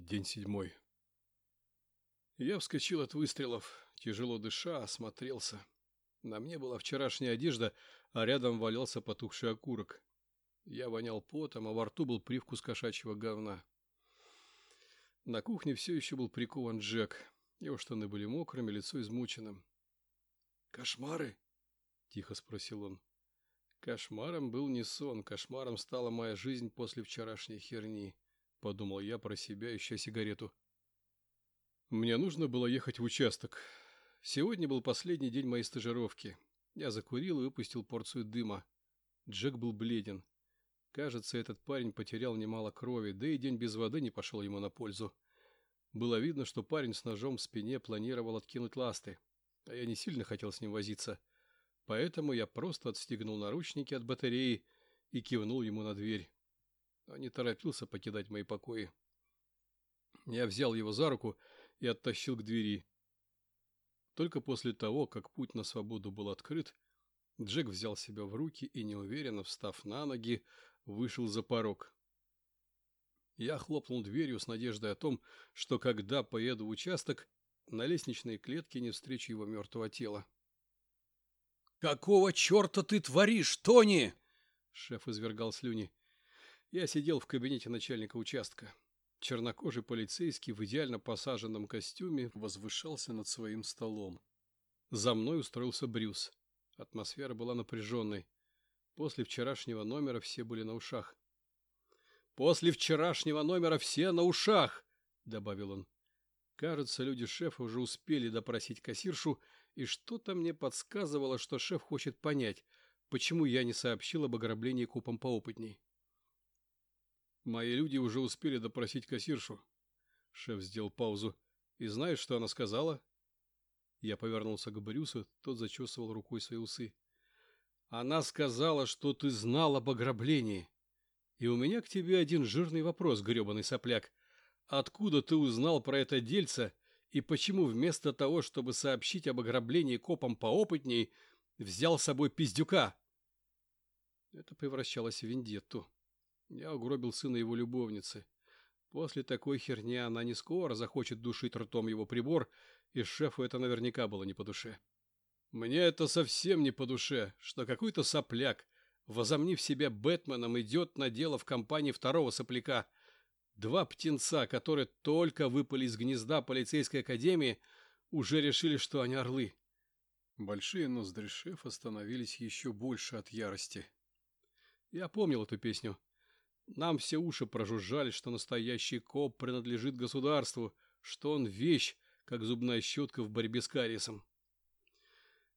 День седьмой. Я вскочил от выстрелов, тяжело дыша, осмотрелся. На мне была вчерашняя одежда, а рядом валялся потухший окурок. Я вонял потом, а во рту был привкус кошачьего говна. На кухне все еще был прикован Джек. Его штаны были мокрыми, лицо измученным. «Кошмары?» — тихо спросил он. Кошмаром был не сон, кошмаром стала моя жизнь после вчерашней херни. — подумал я про себя, ища сигарету. Мне нужно было ехать в участок. Сегодня был последний день моей стажировки. Я закурил и выпустил порцию дыма. Джек был бледен. Кажется, этот парень потерял немало крови, да и день без воды не пошел ему на пользу. Было видно, что парень с ножом в спине планировал откинуть ласты, а я не сильно хотел с ним возиться. Поэтому я просто отстегнул наручники от батареи и кивнул ему на дверь а не торопился покидать мои покои. Я взял его за руку и оттащил к двери. Только после того, как путь на свободу был открыт, Джек взял себя в руки и, неуверенно встав на ноги, вышел за порог. Я хлопнул дверью с надеждой о том, что когда поеду в участок, на лестничной клетке не встречу его мертвого тела. «Какого черта ты творишь, Тони?» Шеф извергал слюни. Я сидел в кабинете начальника участка. Чернокожий полицейский в идеально посаженном костюме возвышался над своим столом. За мной устроился Брюс. Атмосфера была напряженной. После вчерашнего номера все были на ушах. «После вчерашнего номера все на ушах!» — добавил он. Кажется, люди шефа уже успели допросить кассиршу, и что-то мне подсказывало, что шеф хочет понять, почему я не сообщил об ограблении купом поопытней. Мои люди уже успели допросить кассиршу. Шеф сделал паузу. И знаешь, что она сказала? Я повернулся к Брюсу, тот зачесывал рукой свои усы. Она сказала, что ты знал об ограблении. И у меня к тебе один жирный вопрос, гребаный сопляк. Откуда ты узнал про это дельце и почему вместо того, чтобы сообщить об ограблении копам поопытней, взял с собой пиздюка? Это превращалось в вендетту. Я угробил сына его любовницы. После такой херни она не скоро захочет душить ртом его прибор, и шефу это наверняка было не по душе. Мне это совсем не по душе, что какой-то сопляк, возомнив себя Бэтменом, идет на дело в компании второго сопляка. Два птенца, которые только выпали из гнезда полицейской академии, уже решили, что они орлы. Большие ноздри шефа становились еще больше от ярости. Я помнил эту песню. Нам все уши прожужжали, что настоящий коп принадлежит государству, что он вещь, как зубная щетка в борьбе с кариесом.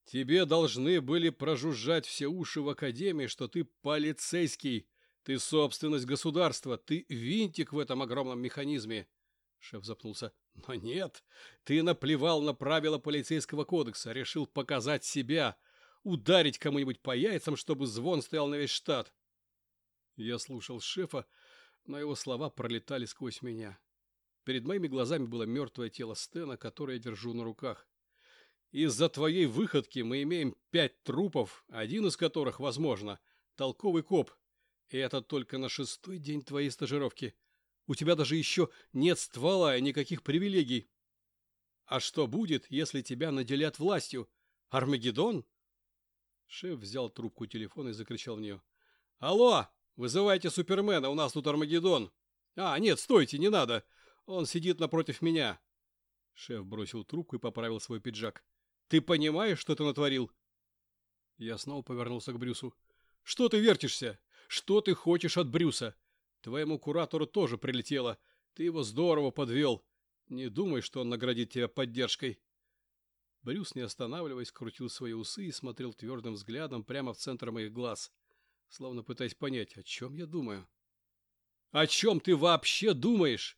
Тебе должны были прожужжать все уши в академии, что ты полицейский, ты собственность государства, ты винтик в этом огромном механизме. Шеф запнулся. Но нет, ты наплевал на правила полицейского кодекса, решил показать себя, ударить кому-нибудь по яйцам, чтобы звон стоял на весь штат. Я слушал шефа, но его слова пролетали сквозь меня. Перед моими глазами было мертвое тело Стена, которое я держу на руках. Из-за твоей выходки мы имеем пять трупов, один из которых, возможно, толковый коп. И это только на шестой день твоей стажировки. У тебя даже еще нет ствола и никаких привилегий. А что будет, если тебя наделят властью? Армагеддон? Шеф взял трубку телефона и закричал в нее. «Алло! Вызывайте Супермена, у нас тут Армагеддон. А, нет, стойте, не надо. Он сидит напротив меня. Шеф бросил трубку и поправил свой пиджак. Ты понимаешь, что ты натворил? Я снова повернулся к Брюсу. Что ты вертишься? Что ты хочешь от Брюса? Твоему куратору тоже прилетело. Ты его здорово подвел. Не думай, что он наградит тебя поддержкой. Брюс, не останавливаясь, крутил свои усы и смотрел твердым взглядом прямо в центр моих глаз словно пытаясь понять, о чем я думаю. «О чем ты вообще думаешь?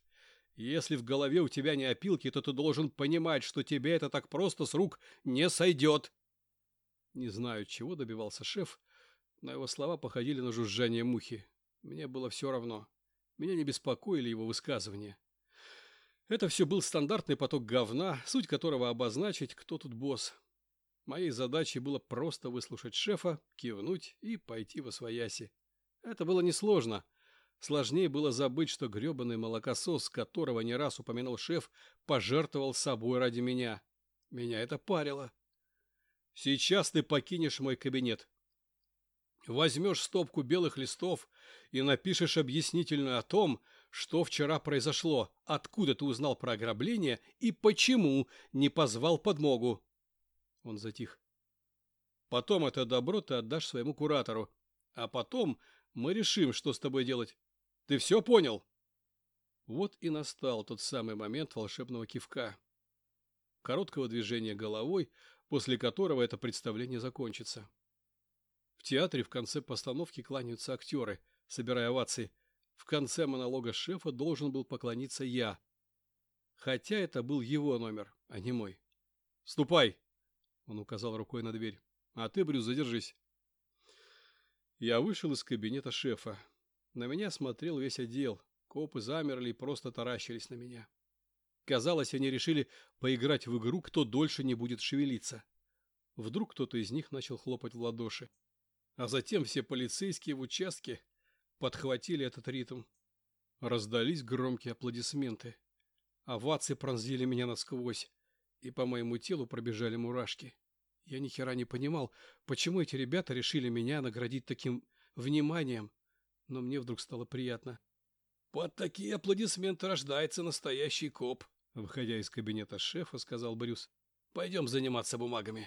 Если в голове у тебя не опилки, то ты должен понимать, что тебе это так просто с рук не сойдет». Не знаю, чего добивался шеф, но его слова походили на жужжание мухи. Мне было все равно. Меня не беспокоили его высказывания. Это все был стандартный поток говна, суть которого обозначить, кто тут босс. Моей задачей было просто выслушать шефа, кивнуть и пойти во свояси. Это было несложно. Сложнее было забыть, что гребаный молокосос, которого не раз упомянул шеф, пожертвовал собой ради меня. Меня это парило. Сейчас ты покинешь мой кабинет. Возьмешь стопку белых листов и напишешь объяснительную о том, что вчера произошло, откуда ты узнал про ограбление и почему не позвал подмогу. Он затих. Потом это добро ты отдашь своему куратору, а потом мы решим, что с тобой делать. Ты все понял? Вот и настал тот самый момент волшебного кивка. Короткого движения головой, после которого это представление закончится. В театре в конце постановки кланяются актеры, собирая овации. В конце монолога шефа должен был поклониться я. Хотя это был его номер, а не мой. «Ступай!» — он указал рукой на дверь. «А ты, Брюс, задержись». Я вышел из кабинета шефа. На меня смотрел весь отдел. Копы замерли и просто таращились на меня. Казалось, они решили поиграть в игру, кто дольше не будет шевелиться. Вдруг кто-то из них начал хлопать в ладоши. А затем все полицейские в участке подхватили этот ритм. Раздались громкие аплодисменты. Овации пронзили меня насквозь, и по моему телу пробежали мурашки. Я ни хера не понимал, почему эти ребята решили меня наградить таким вниманием, но мне вдруг стало приятно. «Под такие аплодисменты рождается настоящий коп», — выходя из кабинета шефа, сказал Брюс. «Пойдем заниматься бумагами».